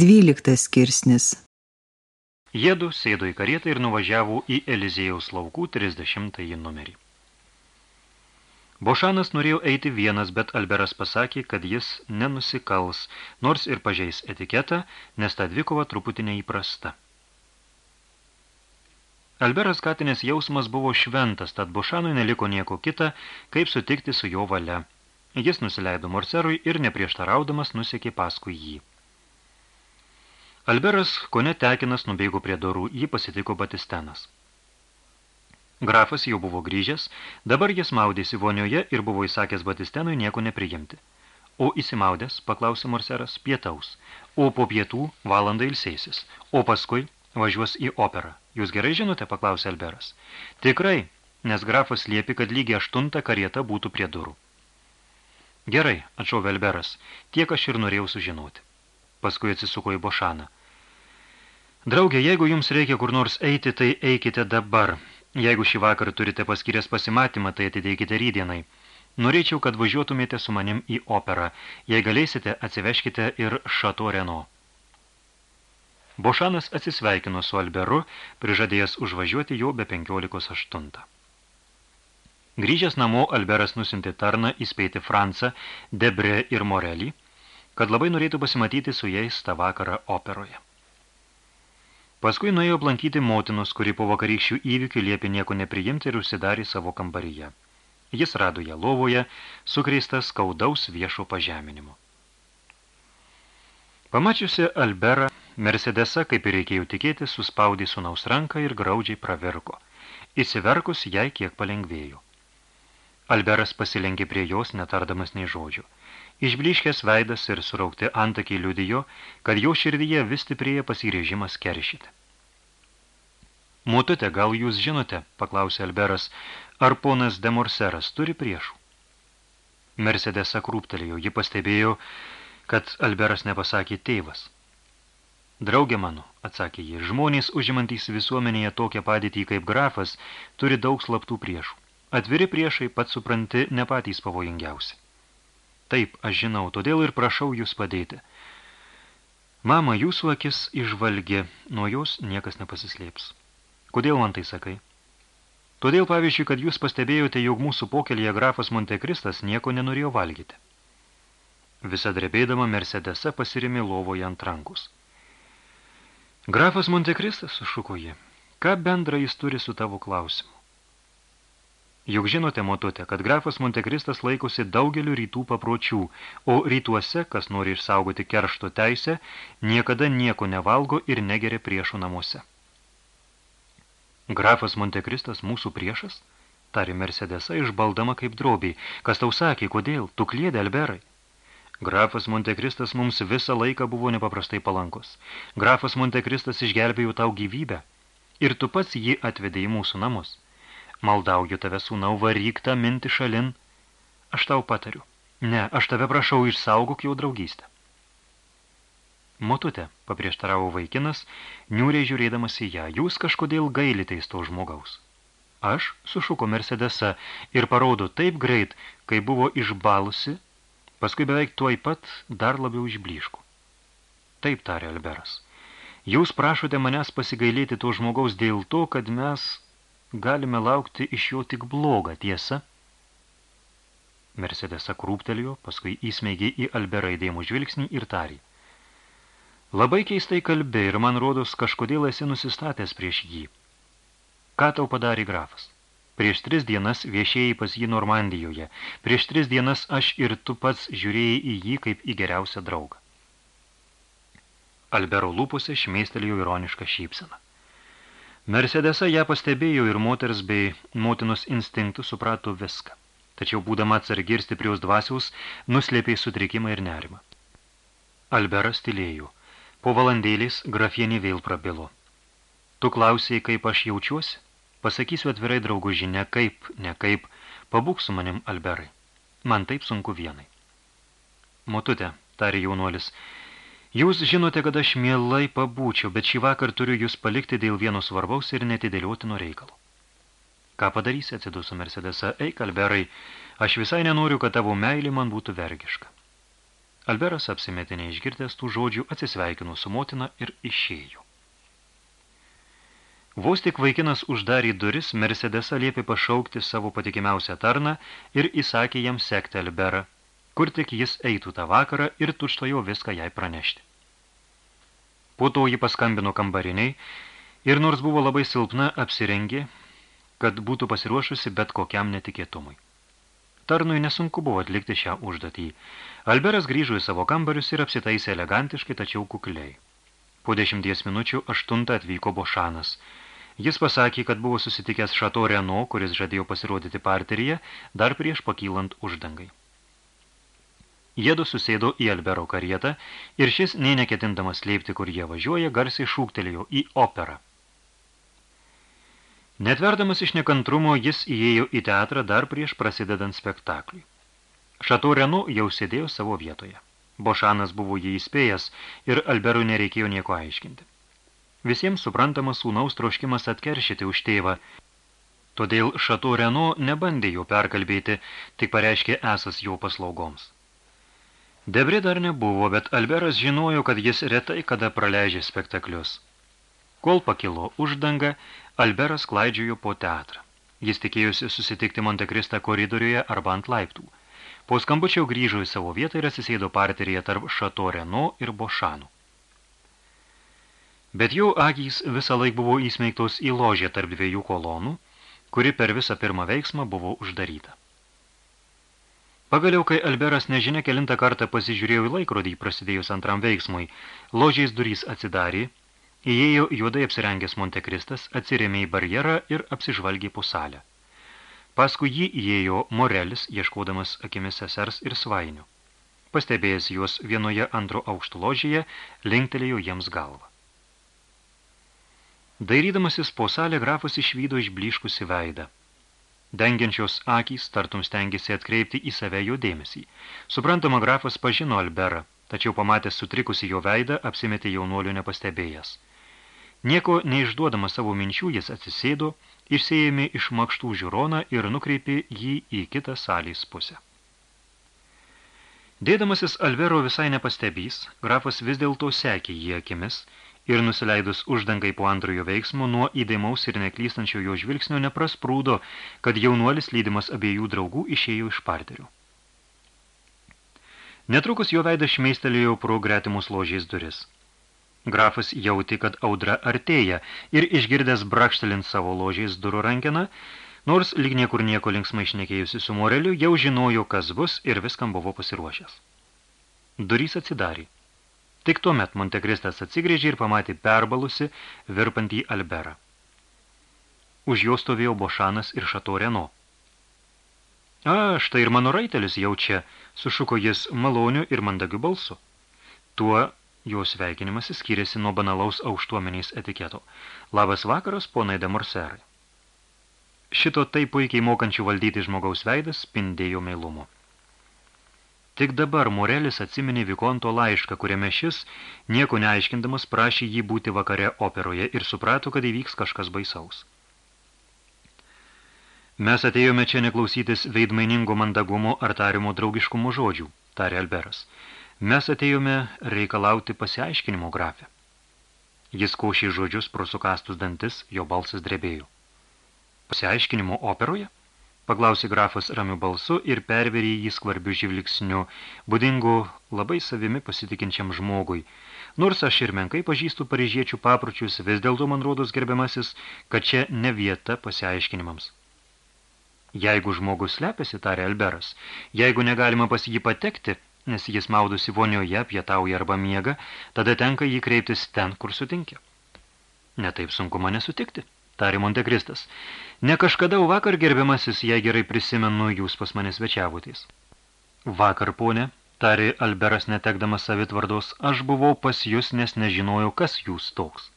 Dvyliktas skirsnis Jėdu sėdo į karietą ir nuvažiavo į Elizėjaus laukų 30 numerį. Bošanas norėjo eiti vienas, bet Alberas pasakė, kad jis nenusikals, nors ir pažeis etiketą, nes ta dvikova truputį neįprasta. Alberas Katinės jausmas buvo šventas, tad Bošanui neliko nieko kita, kaip sutikti su jo valia. Jis nusileido Morcerui ir neprieštaraudamas nusekė paskui jį. Alberas, kone tekinas, nubėgo prie dorų, jį pasitiko Batistenas. Grafas jau buvo grįžęs, dabar jis maudėsi vonioje ir buvo įsakęs Batistenui nieko nepriimti. O įsimaudęs, paklausė Morseras, pietaus, o po pietų valandą ilsėsis, o paskui važiuos į operą. Jūs gerai žinote, paklausė Alberas. Tikrai, nes grafas liepi, kad lygiai aštuntą karieta būtų prie durų. Gerai, atšovė Alberas, tiek aš ir norėjau sužinoti. Paskui atsisuko į Bošaną. Draugė, jeigu jums reikia kur nors eiti, tai eikite dabar. Jeigu šį vakarą turite paskyręs pasimatymą, tai atiteikite rydienai. Norėčiau, kad važiuotumėte su manim į operą. Jei galėsite, atsiveškite ir Šato Reno. Bošanas atsisveikino su Alberu, prižadėjęs užvažiuoti jo be 15.8. Grįžęs namo, Alberas nusinti tarną įspėti Francą, Debre ir Morelį, kad labai norėtų pasimatyti su jais tą vakarą operoje. Paskui nuėjo aplankyti motinos, kuri po vakarykščių įvykių liepė nieko nepriimti ir užsidarė savo kambaryje. Jis rado ją lovoje, sukreistas skaudaus viešo pažeminimo. Pamačiusi Alberą, Mercedesa, kaip ir reikėjo tikėti, suspaudė sunaus ranką ir graudžiai pravirko. Įsiverkus jai kiek palengvėjo. Alberas pasilenkė prie jos, netardamas nei žodžių. Išbliškęs veidas ir suraukti antakiai liudijo, kad jo širdyje vis stiprėja pasirežimas keršyti. Mutute, gal jūs žinote, paklausė Alberas, ar ponas Demorseras turi priešų? Mercedesa krūptelėjo, ji pastebėjo, kad Alberas nepasakė tėvas. Draugė mano, atsakė jie, žmonės užimantys visuomenėje tokią padėtį kaip grafas turi daug slaptų priešų. Atviri priešai, pat supranti, ne patys pavojingiausi. Taip, aš žinau, todėl ir prašau jūs padėti. Mama, jūsų akis išvalgė, nuo jos niekas nepasislėps. Kodėl man tai sakai? Todėl, pavyzdžiui, kad jūs pastebėjote, jog mūsų pokelyje grafas Montekristas nieko nenorėjo valgyti. Visa drebėdama Mercedesa pasirimė lovoje ant rankus. Grafas Montekristas, sušuko ji, ką bendra jis turi su tavo klausimu? Juk žinote, motute, kad grafas Montekristas laikosi daugeliu rytų papročių, o rytuose, kas nori išsaugoti keršto teisę, niekada nieko nevalgo ir negeria priešų namuose. Grafas Montekristas mūsų priešas? Tari Mercedesa išbaldama kaip drobiai. Kas tau sakė, kodėl? Tu kliedė, Alberai. Grafas Montekristas mums visą laiką buvo nepaprastai palankus. Grafas Montekristas išgelbėjo tau gyvybę ir tu pats jį atvedė į mūsų namus. Maldauju tave, sūnau, varyk tą mintį šalin. Aš tau patariu. Ne, aš tave prašau, išsaugok jau draugystę. Motute, paprieštaravo vaikinas, niūriai žiūrėdamas į ją, jūs kažkodėl gailiteis to žmogaus. Aš, sušuko Mercedesa, ir parodo taip greit, kai buvo išbalusi, Paskui beveik tuoj pat dar labiau išbliško. Taip tarė Alberas. Jūs prašote manęs pasigailėti to žmogaus dėl to, kad mes galime laukti iš jo tik blogą, tiesa? Mercedesa krūptelėjo, paskui įsmeigė į Alberą įdėmų žvilgsnį ir tarė. Labai keistai kalbė ir man rodos kažkodėl esi nusistatęs prieš jį. Ką tau padarė grafas? Prieš tris dienas viešėjai pas jį Normandijoje. Prieš tris dienas aš ir tu pats žiūrėjai į jį kaip į geriausią draugą. Albero lūpose šmeistelėjo ironišką šypseną. Mercedesa ją pastebėjo ir moters bei motinos instinktų suprato viską. Tačiau būdama atsargi ir stipriaus dvasiaus, nuslėpė sutrikimą ir nerimą. Alberas tylėjo. Po valandėlis grafienį vėl prabilo. Tu klausėjai, kaip aš jaučiuosi? Pasakysiu atvirai draugų žinia, kaip, ne kaip, pabūk su manim, Alberai. Man taip sunku vienai. Motute, tarė jaunuolis, jūs žinote, kad aš mielai pabūčiau, bet šį vakar turiu jūs palikti dėl vieno svarbaus ir netidėliotino reikalo. Ką padarysi, atsiduso Mercedesa, eik, Alberai, aš visai nenoriu, kad tavo meilė man būtų vergiška. Alberas apsimetė neišgirdęs tų žodžių, atsisveikino su motina ir išėjo. Vos tik vaikinas uždarė duris, Mercedesa liepė pašaukti savo patikimiausią tarną ir įsakė jam sekti Alberą, kur tik jis eitų tą vakarą ir tučtojo viską jai pranešti. Po to ji paskambino kambariniai ir nors buvo labai silpna, apsirengė, kad būtų pasiruošusi bet kokiam netikėtumui. Tarnui nesunku buvo atlikti šią užduotį. Alberas grįžo į savo kambarius ir apsitaisė elegantiškai, tačiau kukliai. Po dešimties minučių aštuntą atvyko Bošanas. Jis pasakė, kad buvo susitikęs Šato Reno, kuris žadėjo pasirodyti parteryje, dar prieš pakylant uždangai. Jėdu susėdo į Albero karietą ir šis, nei neketindamas slėpti, kur jie važiuoja, garsiai šūktelėjo į operą. Netverdamas iš nekantrumo, jis įėjo į teatrą dar prieš prasidedant spektakliui. Šato Renu jau sėdėjo savo vietoje. Bošanas buvo jį įspėjęs ir Alberui nereikėjo nieko aiškinti. Visiems suprantamas sūnaus troškimas atkeršyti už tėvą, todėl Šato Renu nebandė jo perkalbėti, tik pareiškė esas jo paslaugoms. Debri dar nebuvo, bet Alberas žinojo, kad jis retai kada praleidžia spektaklius. Kol pakilo uždanga, Alberas klaidžiojo po teatrą. Jis tikėjosi susitikti Montekristą koridoriuje arba ant laiptų. Po skambučio grįžo į savo vietą ir atsisėdo parteryje tarp Šato Reno ir Bošanų. Bet jau akys visą laik buvo įsmeigtos į ložę tarp dviejų kolonų, kuri per visą pirmą veiksmą buvo uždaryta. Pagaliau, kai Alberas nežinia kelintą kartą pasižiūrėjo į laikrodį prasidėjus antram veiksmui, ložiais durys atsidarė, įėjo juodai apsirengęs Montekristas, atsirėmė į barjerą ir apsižvalgė po salę. Paskui jį įėjo Morelis, ieškodamas akimis sesers ir svainių. Pastebėjęs juos vienoje antro aukšto ložėje, linktelėjo jiems galvą. Dairydamasis po salę, grafas išvydo išbliškusi veidą. Dengiančios akys tartum stengiasi atkreipti į save jo dėmesį. Suprantama, grafas pažino Alberą, tačiau pamatęs sutrikusi jo veidą, apsimetė jaunuolių nepastebėjęs. Nieko neišduodamas savo minčių, jis atsisėdo, išsėjėmė iš makštų žiūroną ir nukreipė jį į kitą salės pusę. Dėdamasis Alvero visai nepastebys, grafas vis dėlto sekė jį akimis ir nusileidus uždangai po antrojo veiksmo nuo įdėmaus ir neklystančio jo žvilgsnio neprasprūdo, kad jaunuolis lydimas abiejų draugų išėjo iš parterių. Netrukus jo veidas šmeistelėjo pro gretimus ložiais duris. Grafas jauti, kad audra artėja ir išgirdęs brakštelint savo ložiais durų rankeną, nors lyg niekur nieko linksmai šnekėjusi su Moreliu, jau žinojo, kas bus ir viskam buvo pasiruošęs. Durys atsidarė. Tik tuomet Montekristas atsigrėžė ir pamatė perbalusi, virpantį Alberą. Už jo stovėjo Bošanas ir Šato Reno. A, štai ir mano raitelis jau čia, sušuko jis maloniu ir mandagiu balsu. Tuo jo sveikinimas skiriasi nuo banalaus aukštuomeniais etiketo. Labas vakaras, ponai de Morserai. Šito taip puikiai mokančių valdyti žmogaus veidas spindėjo meilumu. Tik dabar Morelis atsiminė Vikonto laišką, kuriame šis, nieko neaiškindamas, prašė jį būti vakare operoje ir suprato, kad įvyks kažkas baisaus. Mes atėjome čia neklausytis veidmainingo mandagumo ar tarimo draugiškumo žodžių, tarė Alberas. Mes atėjome reikalauti pasiaiškinimo grafę. Jis košė žodžius pro sukastus dantis, jo balsas drebėjo. Pasiaiškinimo operoje? Paklausė grafas ramiu balsu ir perverė jį skvarbiu živliksniu, būdingu labai savimi pasitikinčiam žmogui. Nors aš ir menkai pažįstu paryžiečių papročius, vis dėlto man rodos gerbiamasis, kad čia ne vieta pasiaiškinimams. Jeigu žmogus slepiasi, tarė Alberas, jeigu negalima pas jį patekti, nes jis maudusi vonioje, pietauja arba miega, tada tenka jį kreiptis ten, kur sutinkia. Netaip sunku mane sutikti tarė Montekristas. Ne kažkada, vakar gerbiamasis, jei gerai prisimenu, jūs pas mane svečiavotės. Vakar, ponė, tarė Alberas netekdamas savitvardos, aš buvau pas jūs, nes nežinojau, kas jūs toks.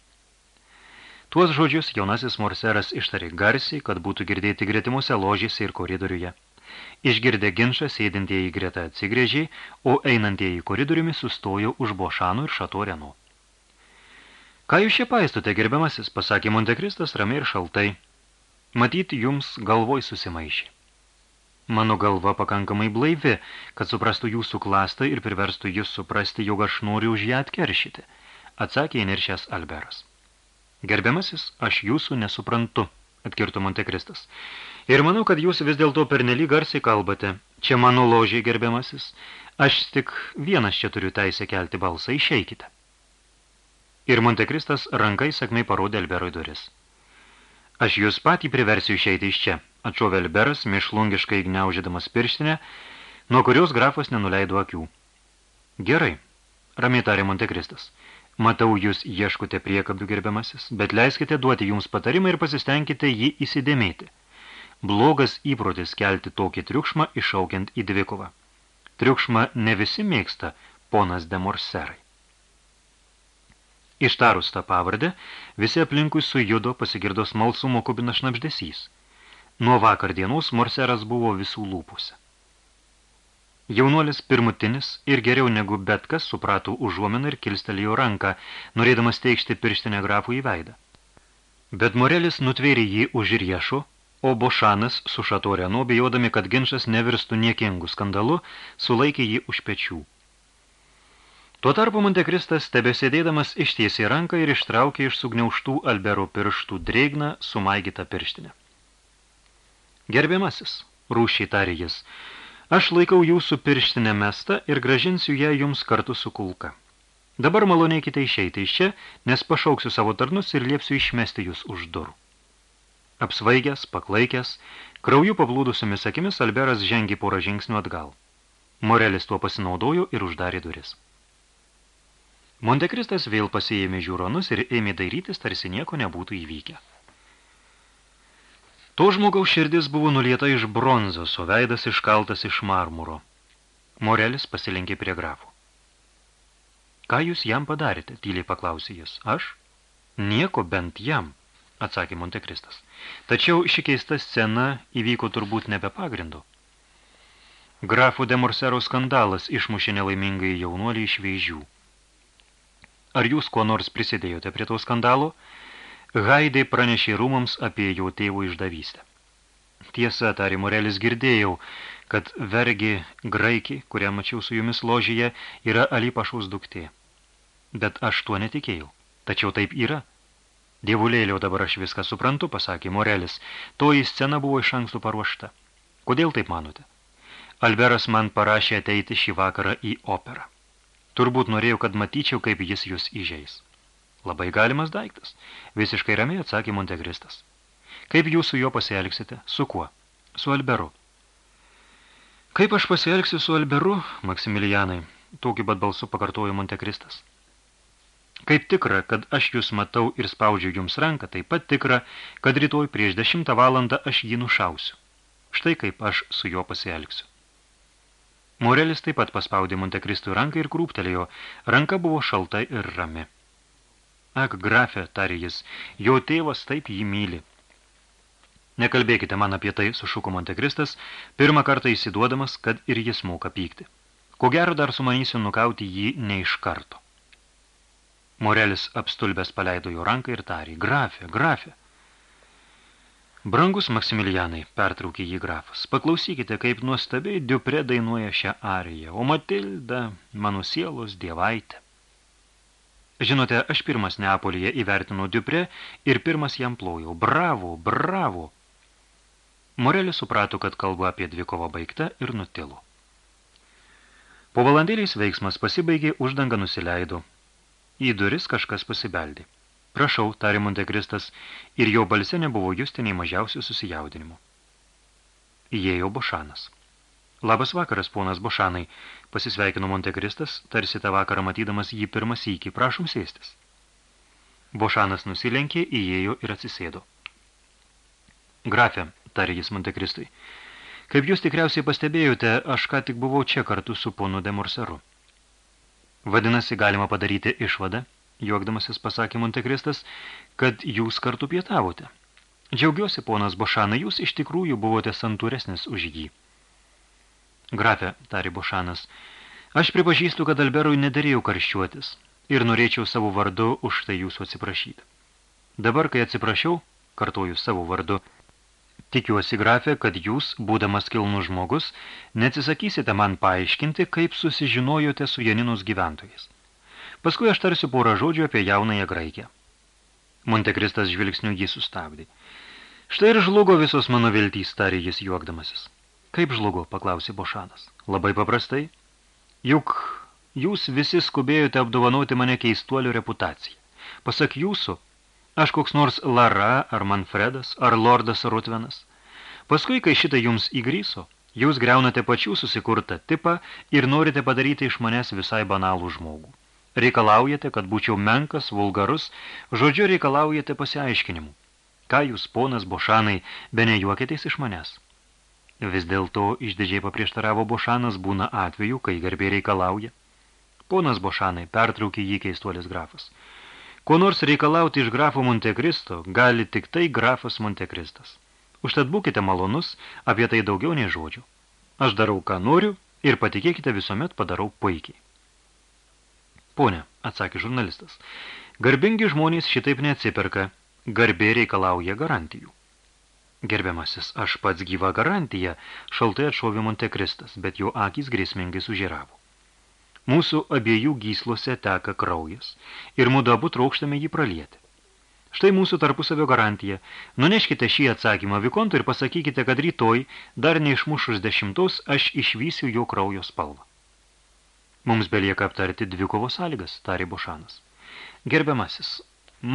Tuos žodžius jaunasis morseras ištarė garsiai, kad būtų girdėti gretimuose ložėse ir koridoriuje. Išgirdę ginčą, sėdintieji greta atsigrėžiai, o einantieji koridoriumi sustojo už Bošanų ir Šato Renu. Ką jūs čia paistote, gerbiamasis, pasakė Montekristas ramiai ir šaltai. Matyt, jums galvoj susimaišė. Mano galva pakankamai blaivi, kad suprastų jūsų klastą ir priverstų jūs suprasti, jog aš noriu už ją atkeršyti, atsakė įniršęs Alberas. Gerbiamasis, aš jūsų nesuprantu, atkirto Montekristas. Ir manau, kad jūs vis dėlto pernelyg garsiai kalbate. Čia mano ložiai, gerbiamasis. Aš tik vienas čia turiu teisę kelti balsą, išeikite. Ir Montekristas rankai sakmai parodė Alberui duris. Aš jūs patį priversiu išeiti iš čia, atšovė Alberas, mišlungiškai gniaužydamas pirštinę, nuo kurios grafas nenuleido akių. Gerai, ramiai tarė Montekristas. Matau, jūs ieškote priekabių gerbiamasis, bet leiskite duoti jums patarimą ir pasistengkite jį įsidėmėti. Blogas įprotis kelti tokį triukšmą išaukiant į dvikovą. Triukšmą ne visi mėgsta, ponas de Morserai. Ištarus tą pavardę, visi aplinkui sujudo pasigirdo smalsumo kubina šnapždesys – Nuo vakar dienos Morseras buvo visų lūpose. Jaunuolis pirmutinis ir geriau negu bet kas suprato užuominą ir kilstelėjo ranką, norėdamas teikšti pirštinę grafų į veidą. Bet Morelis nutvėrė jį už riešo, o Bošanas su Šatorenu, bijodami, kad ginčas nevirstų niekingų skandalu, sulaikė jį už pečių. Tuo tarpu Montekristas tebesėdėdamas ištiesė ranką ir ištraukė iš sugniauštų Albero pirštų drėgną sumaigytą pirštinę. Gerbiamasis, rūšiai tarė jis, aš laikau jūsų pirštinę mestą ir gražinsiu ją jums kartu su kulka. Dabar malonėkite išeiti iš čia, nes pašauksiu savo tarnus ir liepsiu išmesti jūs už durų. Apsvaigęs, paklaikęs, krauju pablūdusiomis akimis Alberas žengė porą žingsnių atgal. Morelis tuo pasinaudojo ir uždarė duris. Montekristas vėl pasiėmė žiūronus ir ėmė dairytis, tarsi nieko nebūtų įvykę. To žmogaus širdis buvo nulieta iš bronzos, o veidas iškaltas iš marmuro. Morelis pasilinkė prie grafų. Ką jūs jam padarėte? tyliai paklausė jis. Aš? Nieko bent jam, atsakė Montekristas. Tačiau ši keista scena įvyko turbūt nebe pagrindu. Grafų de Morsero skandalas išmušė nelaimingai jaunuolį iš vėžių. Ar jūs kuo nors prisidėjote prie to skandalo? Haidai pranešė rūmams apie jo tėvų išdavystę. Tiesa, tarė Morelis, girdėjau, kad vergi graikį, kurią mačiau su jumis ložyje, yra Alipašaus duktė. Bet aš tuo netikėjau. Tačiau taip yra. Dievulėliau dabar aš viską suprantu, pasakė Morelis. Toji scena buvo iš anksto paruošta. Kodėl taip manote? Alberas man parašė ateiti šį vakarą į operą. Turbūt norėjau, kad matyčiau, kaip jis jūs įžeis. Labai galimas daiktas. Visiškai ramiai atsakė Montekristas. Kaip jūs su juo pasielgsite? Su kuo? Su Alberu. Kaip aš pasielgsiu su Alberu, Maksimilianai? Tokį bat balsu pakartojo Montekristas. Kaip tikra, kad aš jūs matau ir spaudžiu jums ranką, taip pat tikra, kad rytoj prieš dešimtą valandą aš jį nušausiu. Štai kaip aš su juo pasielgsiu. Morelis taip pat paspaudė Montekristui ranką ir krūptelėjo. Ranka buvo šalta ir rami. Ak, grafė, tarė jis, jo tėvas taip jį myli. Nekalbėkite man apie tai, sušuko Montekristas, pirmą kartą įsiduodamas, kad ir jis moka pykti. Ko gero dar sumanysiu nukauti jį ne iš karto. Morelis apstulbęs paleido jo ranką ir tarė, grafė, grafė. Brangus Maksimilianai, pertraukė jį grafas, paklausykite, kaip nuostabiai Diupre dainuoja šią ariją, o Matilda, mano sielos dievaitė. Žinote, aš pirmas Neapolyje įvertinau Dupre ir pirmas jam plojau. Bravo, bravo! Morelis suprato, kad kalba apie dvikovą baigtą ir nutilo. Po valandėliais veiksmas pasibaigė, uždanga nusileido. Į duris kažkas pasibeldė. Prašau, tarė Montekristas, ir jo balse nebuvo justi nei mažiausių susijaudinimų. Įėjo Bošanas. Labas vakaras, ponas Bošanai, pasisveikino Montekristas, tarsi tą vakarą matydamas jį pirmą sykį, prašom sėstis. Bošanas nusilenkė, įėjo ir atsisėdo. Grafė, tarė jis Montekristui, kaip jūs tikriausiai pastebėjote, aš ką tik buvau čia kartu su ponu de Morseru. Vadinasi, galima padaryti išvadą, juokdamasis pasakė Montekristas, kad jūs kartu pietavote. Džiaugiuosi, ponas Bošanai, jūs iš tikrųjų buvote santūresnis už jį. Grafė, tarė Bošanas, aš pripažįstu, kad Alberui nedarėjau karščiuotis ir norėčiau savo vardu už tai jūsų atsiprašyti. Dabar, kai atsiprašiau, kartoju savo vardu, Tikiuosi, grafė, kad jūs, būdamas kilnus žmogus, neatsisakysite man paaiškinti, kaip susižinojote su Janinus gyventojais. Paskui aš tarsiu porą žodžių apie jaunąją Graikę. Montekristas žvilgsniu jį sustabdė. Štai ir žlugo visos mano viltys, tarė jis juokdamasis. Kaip žlugo, paklausė Bošanas. Labai paprastai. Juk jūs visi skubėjote apdovanoti mane keistuolių reputaciją. Pasak jūsų, Aš koks nors Lara ar Manfredas ar Lordas Rutvenas. Paskui, kai šitą jums įgryso, jūs greunate pačių susikurtą tipą ir norite padaryti iš manęs visai banalų žmogų. Reikalaujate, kad būčiau menkas, vulgarus, žodžiu reikalaujate pasiaiškinimų. Ką jūs, ponas Bošanai, be nejuokėtės iš manęs? Vis dėlto išdidžiai paprieštaravo Bošanas būna atveju, kai garbė reikalauja. Ponas Bošanai, pertraukė jį keistuolis grafas. Ko nors reikalauti iš grafo Montekristo gali tik tai grafas Montekristas. Užtat būkite malonus, apie tai daugiau nei žodžių. Aš darau, ką noriu ir patikėkite visuomet padarau puikiai. Pone, atsakė žurnalistas, garbingi žmonės šitaip neatsiperka, garbė reikalauja garantijų. Gerbiamasis, aš pats gyva garantija, šaltai atšovė Montekristas, bet jo akys grėsmingai sužiravo. Mūsų abiejų gyslose teka kraujas ir mudu abu traukštame jį pralieti. Štai mūsų tarpusavio garantija. Nuneškite šį atsakymą Vikontui ir pasakykite, kad rytoj, dar neišmušus dešimtos, aš išvysiu jo kraujo spalvą. Mums belieka aptarti dvikovo sąlygas, tarė Bošanas. Gerbiamasis,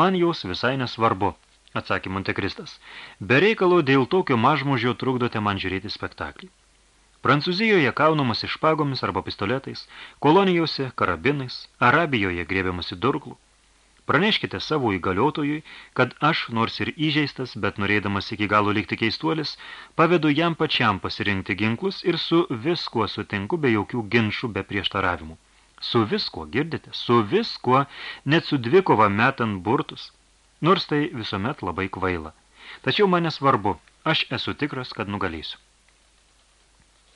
man jos visai nesvarbu, atsakė Montekristas. Be reikalo dėl tokio mažmužio trukdote man žiūrėti spektaklį. Prancūzijoje kaunamasi špagomis arba pistoletais, kolonijose karabinais, Arabijoje grėbiamasi durklų. Praneškite savo įgaliotojui, kad aš, nors ir įžeistas, bet norėdamas iki galo likti keistuolis, pavedu jam pačiam pasirinkti ginklus ir su viskuo sutinku be jokių ginčių, be prieštaravimų. Su viskuo, girdite, su viskuo, net su dvikova metant burtus. Nors tai visuomet labai kvaila. Tačiau mane svarbu, aš esu tikras, kad nugalėsiu.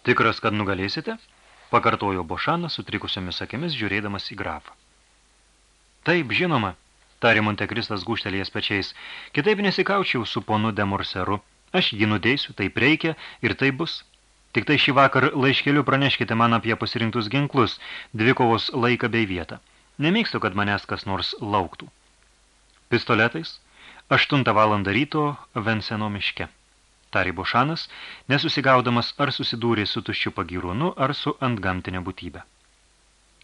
Tikras, kad nugalėsite? Pakartojo Bošanas sutrikusiomis akimis, žiūrėdamas į grafą. Taip, žinoma, tarė Montekristas guštelėjęs pečiais, kitaip nesikaučiau su ponu de Morseru. Aš jį nudeisiu, taip reikia ir tai bus. Tik tai šį vakar laiškeliu praneškite man apie pasirinktus ginklus, dvikovos laiką bei vietą. Nemėgstu, kad manęs kas nors lauktų. Pistoletais, 8 valandą ryto Venseno miške tarė Bošanas, nesusigaudamas ar susidūrė su tuščiu pagyrūnu ar su antgamtinė būtybė.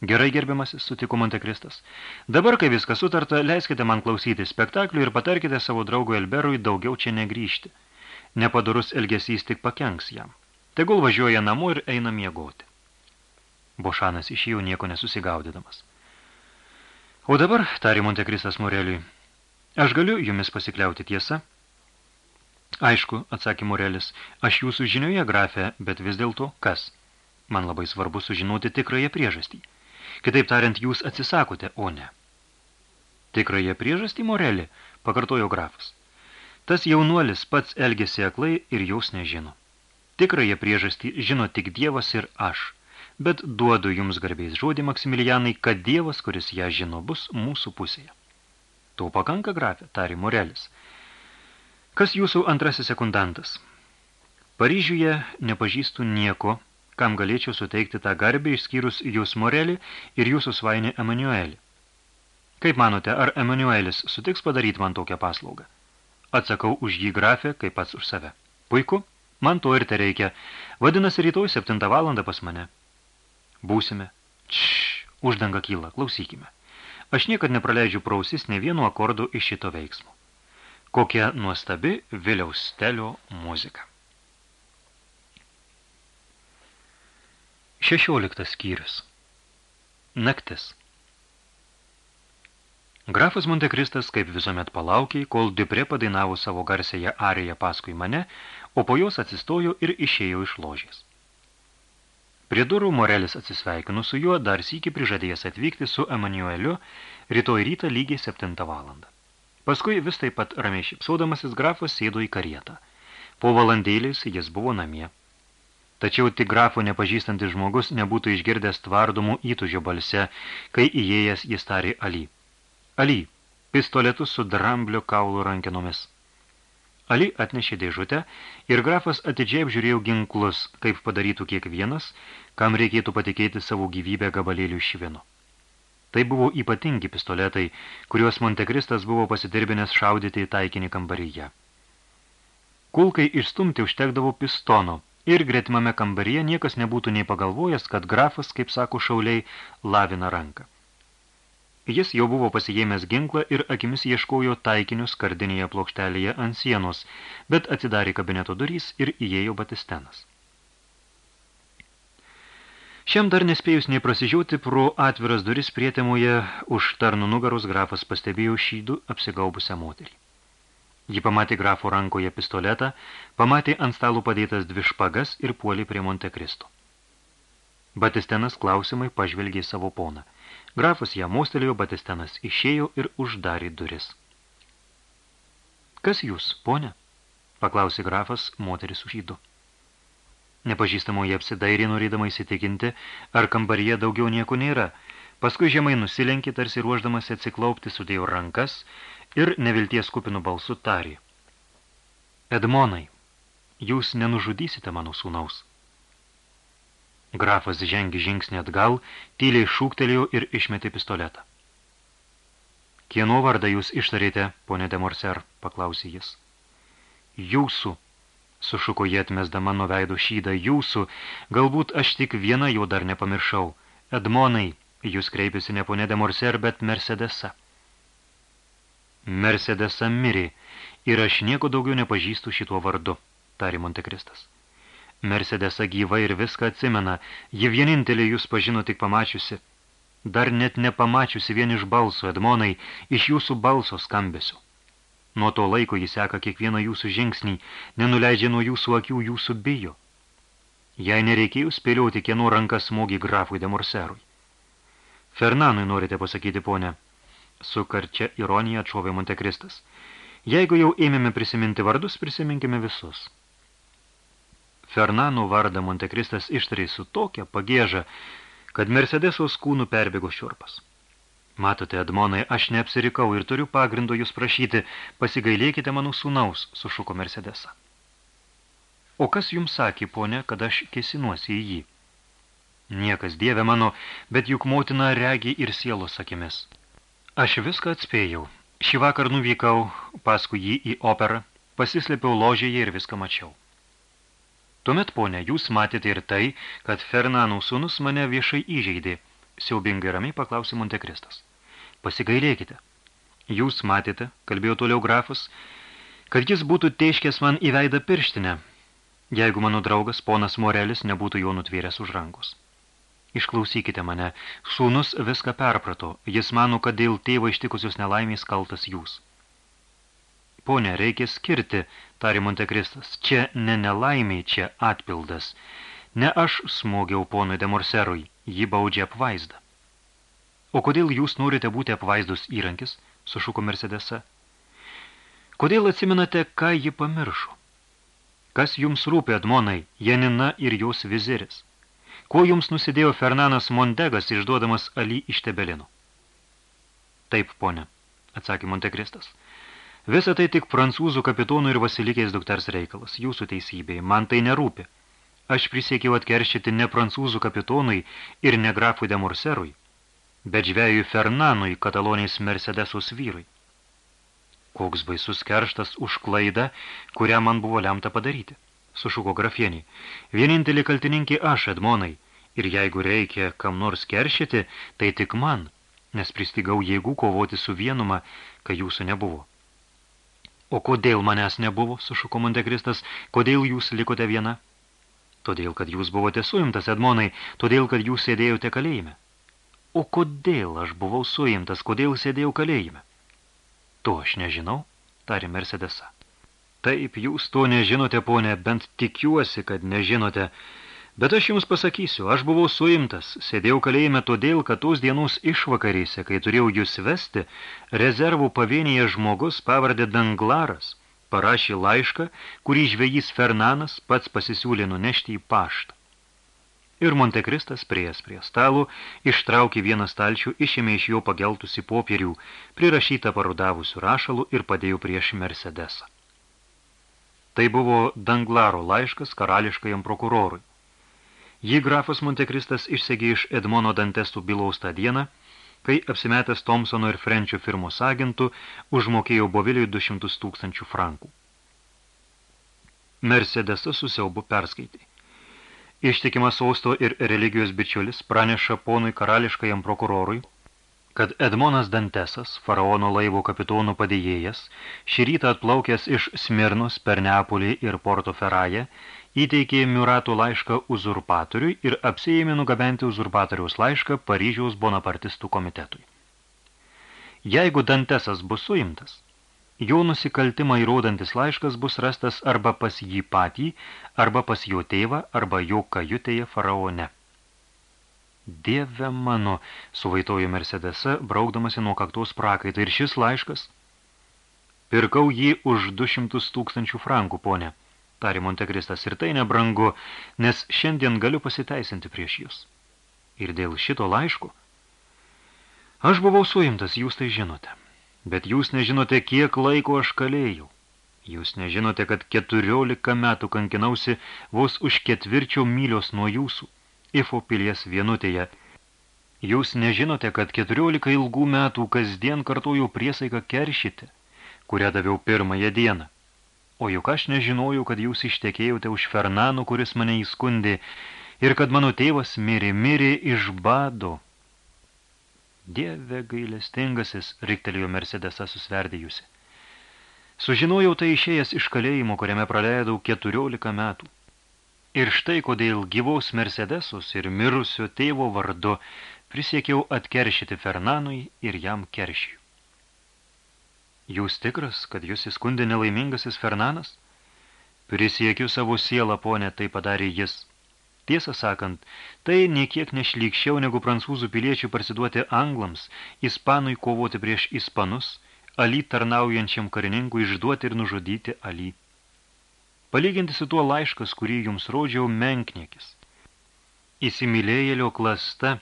Gerai gerbiamasis, sutiko Montekristas. Dabar, kai viskas sutarta, leiskite man klausyti spektaklių ir patarkite savo draugui Elberui daugiau čia negrįžti. Nepadorus elgesys tik pakenks jam. Tegul važiuoja namo ir eina miegoti. Bošanas išėjo nieko nesusigaudydamas. O dabar, tarė Montekristas Moreliui, aš galiu jumis pasikliauti tiesa, Aišku, atsakė Morelis, aš jūsų žinioje, grafė, bet vis dėlto kas? Man labai svarbu sužinoti tikrąją priežastį. Kitaip tariant, jūs atsisakote, o ne. Tikrąją priežastį, Moreli, pakartojo grafas. Tas jaunuolis pats elgėsi aklai ir jaus nežino. Tikrąją priežastį žino tik Dievas ir aš, bet duodu jums garbiais žodį, Maksimilianai, kad Dievas, kuris ją žino, bus mūsų pusėje. To pakanka, grafė, tari Morelis. Kas jūsų antrasis sekundantas? Paryžiuje nepažįstu nieko, kam galėčiau suteikti tą garbę išskyrus jūs Morelį ir jūsų svainį Emanuelį. Kaip manote, ar Emanuelis sutiks padaryti man tokią paslaugą? Atsakau už jį grafę, kaip pats už save. Puiku, man to ir te reikia. Vadinasi, rytoj 7 valandą pas mane. Būsime. Čš, uždanga kyla, klausykime. Aš niekad nepraleidžiu prausis ne vienu akordu iš šito veiksmo. Kokia nuostabi Viliaus Stelio muzika. 16 skyrius. Naktis. Grafas Montekristas kaip visuomet palaukiai, kol Dupre padainavo savo garsėje ariją paskui mane, o po jos atsistojo ir išėjo iš ložės. Prie durų Morelis atsisveikino su juo, dar sykį prižadėjęs atvykti su Emanueliu rytoj rytą lygiai 7 valandą. Paskui vis taip pat ramiai šipsaudamasis grafas sėdo į karietą. Po valandėlės jis buvo namie. Tačiau tik grafo nepažįstantis žmogus nebūtų išgirdęs tvardomų įtužio balse, kai įėjęs jis tarė Ali. Ali, pistoletus su dramblio kaulų rankenomis. Ali atnešė dėžutę ir grafas atidžiai apžiūrėjo ginklus, kaip padarytų kiekvienas, kam reikėtų patikėti savo gyvybę gabalėlių švino. Tai buvo ypatingi pistoletai, kuriuos Montekristas buvo pasidirbinęs šaudyti į taikinį kambaryje. Kulkai išstumti užtekdavo pistono ir gretimame kambaryje niekas nebūtų nei pagalvojęs, kad grafas, kaip sako šauliai, lavina ranką. Jis jau buvo pasijėmęs ginklą ir akimis ieškojo taikinius kardinėje plokštelėje ant sienos, bet atsidarė kabineto durys ir įėjo batistenas. Šiam dar nespėjus nei prasižiūti pro atviras duris prietemoje už tarnų nugaros grafas pastebėjo šydų apsigaubusią moterį. Ji pamatė grafo rankoje pistoletą, pamatė ant stalų padėtas dvi špagas ir puolį prie Montekristo. Batistenas klausimai pažvelgė savo poną. Grafas ją mostelėjo, Batistenas išėjo ir uždarė duris. Kas jūs, ponė? paklausė grafas moteris už įdu. Nepažįstamoje apsidairė, norėdama įsitikinti, ar kambaryje daugiau nieko nėra. Paskui žemai nusilenkė, tarsi ruoždamas atsiklaupti, sudėjo rankas ir nevilties kupinų balsų tarė. Edmonai, jūs nenužudysite mano sūnaus. Grafas žengė žingsnį atgal, tyliai šūktelėjo ir išmetė pistoletą. Kieno vardą jūs ištarėte, ponė de Morser, paklausė jis. Jūsų, sušuko jie atmesdama nuo veido šydą, jūsų, galbūt aš tik vieną jo dar nepamiršau. Edmonai, jūs kreipėsi ne ponė de Morser, bet Mercedesa. Mercedesa mirė ir aš nieko daugiau nepažįstu šituo vardu, tarė Montekristas. Mercedesa gyva ir viską atsimena, ji vienintelė jūs pažino tik pamačiusi. Dar net nepamačiusi vien iš balso, Edmonai, iš jūsų balso skambesiu. Nuo to laiko jis seka kiekvieną jūsų žingsnį, nenuleidžia nuo jūsų akių jūsų bijo. Jei nereikėjo spėlioti, kieno rankas smogį grafui de Morserui. Fernanui norite pasakyti, ponė, su karčia ironija atšovė Montekristas. Jeigu jau ėmėme prisiminti vardus, prisiminkime visus. Fernano vardą Montekristas ištarė su tokia pagėža, kad Mercedesos kūnų perbėgo šiurpas. Matote, Edmonai, aš neapsirikau ir turiu pagrindo jūs prašyti, pasigailėkite mano sūnaus, sušuko Mercedesa. O kas jums sakė, ponė, kad aš kesinuosi į jį? Niekas, dieve mano, bet juk motina regi ir sielos akimis. Aš viską atspėjau. Šį vakar nuvykau paskui jį į operą, pasislėpiau ložėje ir viską mačiau. Tuomet, ponė, jūs matėte ir tai, kad Fernanų sūnus mane viešai įžeidė, siaubingai ramiai paklausė Montekristas. Pasigailėkite. Jūs matėte, kalbėjo toliau grafas, kad jis būtų teiškęs man į veidą pirštinę, jeigu mano draugas, ponas Morelis, nebūtų jo nutvėręs už rankos. Išklausykite mane, sūnus viską perprato, jis mano, kad dėl tėvo ištikusios nelaimės kaltas jūs. Pone, reikia skirti, tarė Montekristas, čia ne nelaimiai, čia atpildas. Ne aš smogiau ponui de Morserui, jį baudžia apvaizdą. O kodėl jūs norite būti apvaizdus įrankis, sušuko Mercedesa? Kodėl atsiminate, ką ji pamiršo? Kas jums rūpė, Edmonai, Janina ir jos viziris? Kuo jums nusidėjo Fernanas Mondegas, išduodamas Ali iš Tebelino? Taip, ponė, atsakė Montekristas. Visa tai tik prancūzų kapitonų ir Vasilikės dukters reikalas, jūsų teisybė, man tai nerūpi. Aš prisiekiau atkeršyti ne prancūzų kapitonui ir ne grafui de Morserui, bet žvėjui Fernanui, kataloniais Mercedesus vyrui. Koks baisus kerštas už klaidą, kurią man buvo lemta padaryti, sušuko grafienį. Vienintelį kaltininkį aš, Edmonai, ir jeigu reikia kam nors keršyti, tai tik man, nes pristigau jėgų kovoti su vienuma, kai jūsų nebuvo. O kodėl manęs nebuvo, sušuko Montekristas, kodėl jūs likote viena? Todėl, kad jūs buvote suimtas, Edmonai, todėl, kad jūs sėdėjote kalėjime. O kodėl aš buvau suimtas, kodėl sėdėjau kalėjime? To aš nežinau, tarė Mercedesa. Taip, jūs to nežinote, ponė, bent tikiuosi, kad nežinote, Bet aš jums pasakysiu, aš buvau suimtas, sėdėjau kalėjime todėl, kad tos dienos išvakarėse, kai turėjau jūs vesti, rezervų pavienėje žmogus pavardė Danglaras parašė laišką, kurį žvejys Fernanas pats pasisiūlė nunešti į paštą. Ir Montekristas priejas prie stalų, ištraukė vieną stalčių, išėmė iš jo pageltusi popierių, prirašytą parudavusių rašalų ir padėjo prieš Mercedesą. Tai buvo Danglaro laiškas karališkajam prokurorui. Jį grafas Montekristas išsegė iš Edmono Dantestų bylaus tą dieną, kai apsimetęs Thompsono ir Frenčio firmos agentų užmokėjo Boviliui 200 tūkstančių frankų. Mercedesas susiaubu perskaitė. Ištikimas osto ir religijos bičiulis praneša ponui karališkajam prokurorui, kad Edmonas Dantesas, faraono laivo kapitonų padėjėjas, šį rytą atplaukęs iš Smirnos per Neapolį ir Porto Ferają, įteikė Miuratų laišką uzurpatoriui ir apsėjėmė nugabenti uzurpatoriaus laišką Paryžiaus bonapartistų komitetui. Jeigu Dantesas bus suimtas, jo nusikaltimą įrodantis laiškas bus rastas arba pas jį patį, arba pas jo tėvą, arba jo kajutėje faraone. Dieve mano, suvaitojo Mercedesa, braukdamasi nuo kaktos prakaitą. Ir šis laiškas? Pirkau jį už 200 tūkstančių frankų, ponė, tarė Montekristas. Ir tai nebrangu, nes šiandien galiu pasiteisinti prieš jūs. Ir dėl šito laiško? Aš buvau suimtas, jūs tai žinote. Bet jūs nežinote, kiek laiko aš kalėjau. Jūs nežinote, kad 14 metų kankinausi vos už ketvirčio mylios nuo jūsų. Ifo pilies vienutėje. Jūs nežinote, kad keturiolika ilgų metų kasdien kartojau priesaiką keršyti, kurią daviau pirmąją dieną. O juk aš nežinojau, kad jūs ištekėjote už Fernanų, kuris mane įskundė, ir kad mano tėvas mirė, mirė iš bado. Dieve gailestingasis, riktelėjo Mercedesa susverdėjusi. Sužinojau tai išėjęs iš kalėjimo, kuriame praleidau keturiolika metų. Ir štai kodėl gyvos Mercedesus ir mirusio tėvo vardu prisiekiau atkeršyti Fernanui ir jam keršiju. Jūs tikras, kad jūs įskundė nelaimingasis Fernanas? Prisiekiu savo sielą, ponė, tai padarė jis. Tiesą sakant, tai niekiek nešlykščiau negu prancūzų piliečių parsiduoti anglams, ispanui kovoti prieš ispanus, Ali tarnaujančiam karininkui išduoti ir nužudyti Ali. Palyginti su tuo laiškas, kurį jums rodžiau, menkniekis. Įsimylėjėlio klasta.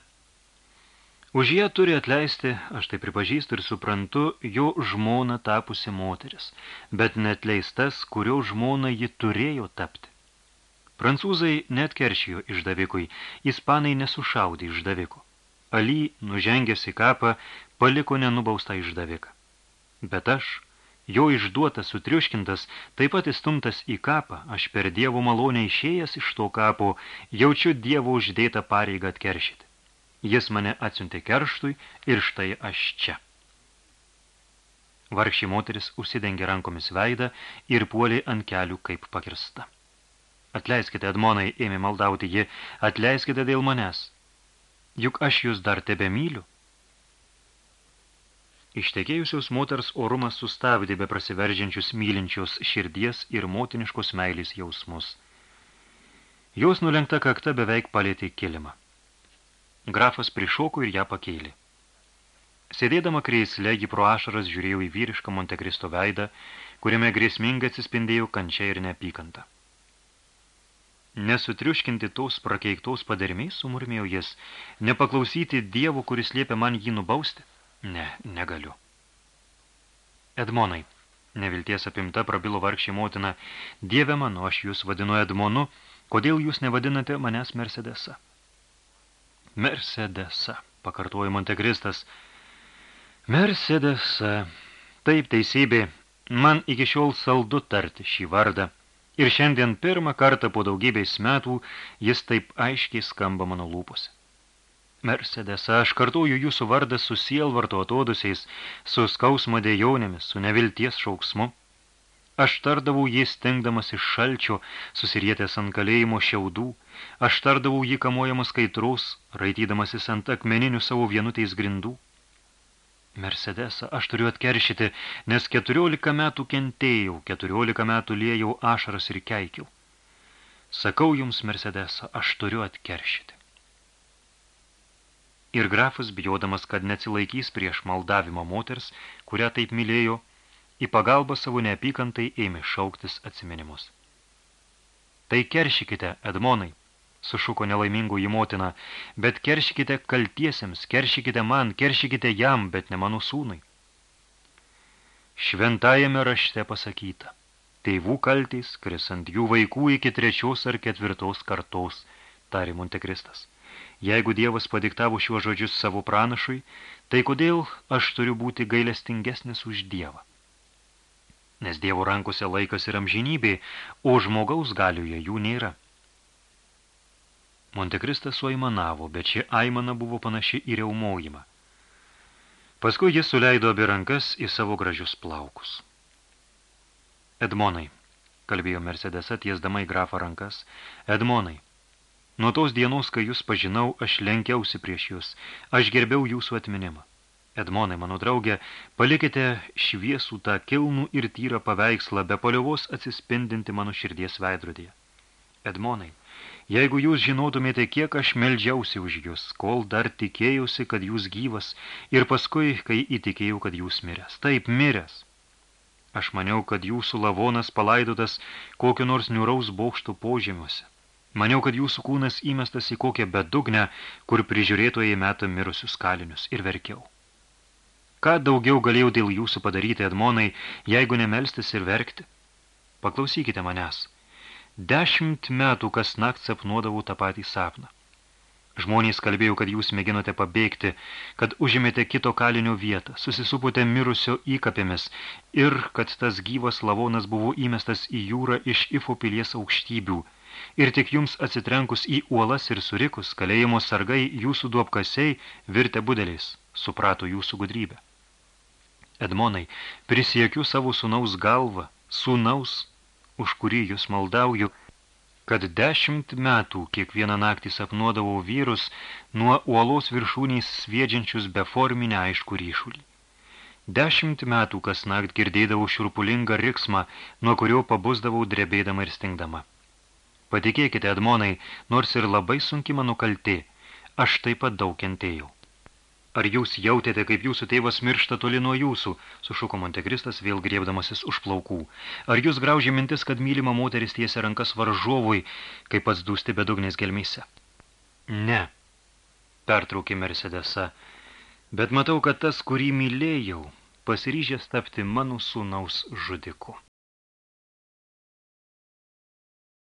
Už ją turi atleisti, aš tai pripažįstu ir suprantu, jo žmona tapusi moteris, bet netleistas, kurio žmona ji turėjo tapti. Prancūzai net keršijo išdavikui, ispanai nesušaudė išdaviko. Ali, nužengęs į kapą, paliko nenubaustą išdaviką. Bet aš, Jo išduotas, sutriuškintas, taip pat įstumtas į kapą, aš per dievo malonę išėjęs iš to kapo, jaučiu dievo uždėtą pareigą atkeršyti. Jis mane atsiuntė kerštui ir štai aš čia. Vargši moteris užsidengė rankomis veidą ir puolė ant kelių kaip pakirsta. Atleiskite, Edmonai, ėmė maldauti ji, atleiskite dėl manęs. Juk aš jūs dar tebe myliu. Ištekėjusios moters orumas sustabdė be prasiveržiančius mylinčios širdies ir motiniškos meilės jausmus. Jos nulenkta kakta beveik palėtė kilimą. Grafas prišoko ir ją pakėlė. Sėdėdama kreisle, ji pro ašaras žiūrėjo į vyrišką Montekristo veidą, kuriame grėsmingai atsispindėjo kančia ir neapykanta. Nesutriuškinti tos prakeiktos padarmiais, sumurmėjo jis, nepaklausyti dievo, kuris liepia man jį nubausti. Ne, negaliu. Edmonai, nevilties apimta prabilo vargšį motina, dieve mano, aš jūs vadinu Edmonu, kodėl jūs nevadinate manęs Mercedesa? Mercedesa, pakartojo Montekristas. Mercedesa, taip teisybė, man iki šiol saldu tarti šį vardą. Ir šiandien pirmą kartą po daugybės metų jis taip aiškiai skamba mano lūpose. Mercedes, aš kartuoju jūsų vardą su sielvarto atodusiais, su skausmo dėjonėmis, su nevilties šauksmu. Aš tardavau jį stengdamas iš šalčio, susirietęs ant kalėjimo šiaudų, aš tardavau jį kamuojamas kaitros, raitydamasis ant akmeninių savo vienutės grindų. Mercedesą aš turiu atkeršyti, nes keturiolika metų kentėjau, keturiolika metų liejau ašaras ir keikiau. Sakau jums, Mercedesą, aš turiu atkeršyti. Ir grafas, bijodamas, kad neatsilaikys prieš maldavimo moters, kurią taip mylėjo, į pagalbą savo neapykantai ėmė šauktis atsiminimus. Tai keršykite, Edmonai, sušuko nelaimingų į motiną, bet keršykite kaltiesiems, keršykite man, keršykite jam, bet ne mano sūnui. Šventajame rašte pasakyta, tėvų kaltės, kris ant jų vaikų iki trečios ar ketvirtos kartos, tarė Montekristas. Jeigu Dievas padiktavo šiuo žodžius savo pranašui, tai kodėl aš turiu būti gailestingesnis už Dievą? Nes Dievo rankose laikas ir amžinybė, o žmogaus galioje jų nėra. Montekristas suaimanavo, bet ši aimana buvo panaši į reumojimą. Paskui jis suleido abi rankas į savo gražius plaukus. Edmonai, kalbėjo Mercedesa tiesdama į grafą rankas, Edmonai, nuo tos dienos, kai jūs pažinau, aš lenkiausi prieš jūs, aš gerbiau jūsų atminimą. Edmonai, mano draugė, palikite šviesų tą kilnų ir tyrą paveikslą be paliovos atsispindinti mano širdies veidrodėje. Edmonai, jeigu jūs žinotumėte, kiek aš meldžiausi už jūs, kol dar tikėjausi, kad jūs gyvas, ir paskui, kai įtikėjau, kad jūs miręs. Taip, miręs. Aš maniau, kad jūsų lavonas palaidotas kokio nors niuraus bokšto požemiuose. Maniau, kad jūsų kūnas įmestas į kokią bedugnę, kur prižiūrėtojai meta mirusius kalinius ir verkiau. Ką daugiau galėjau dėl jūsų padaryti, Edmonai, jeigu nemelstis ir verkti? Paklausykite manęs. Dešimt metų kas nakt sapnuodavau tą patį sapną. Žmonės kalbėjo, kad jūs mėginote pabėgti, kad užėmėte kito kalinio vietą, susisupote mirusio įkapėmis ir kad tas gyvas lavonas buvo įmestas į jūrą iš Ifo pilies aukštybių. Ir tik jums atsitrenkus į uolas ir surikus, kalėjimo sargai jūsų duopkasiai virtę budeliais, suprato jūsų gudrybę. Edmonai, prisiekiu savo sunaus galvą, sunaus, už kurį jūs maldauju, kad dešimt metų kiekvieną naktį sapnuodavau vyrus nuo uolos viršūniais sviedžiančius beformį neaiškų ryšulį. Dešimt metų kas nakt girdėdavau širpulingą riksmą, nuo kurio pabusdavau drebėdama ir stingdama. Patikėkite, Edmonai, nors ir labai sunki mano kaltė, aš taip pat daug kentėjau. Ar jūs jautėte, kaip jūsų tėvas miršta toli nuo jūsų, sušuko Montekristas, vėl griebdamasis už plaukų. Ar jūs graužė mintis, kad mylima moteris tiesia rankas varžovui, kaip pats dūsti bedugnės gelmėse? Ne, pertraukė Mercedesa, bet matau, kad tas, kurį mylėjau, pasiryžęs tapti mano sūnaus žudiku.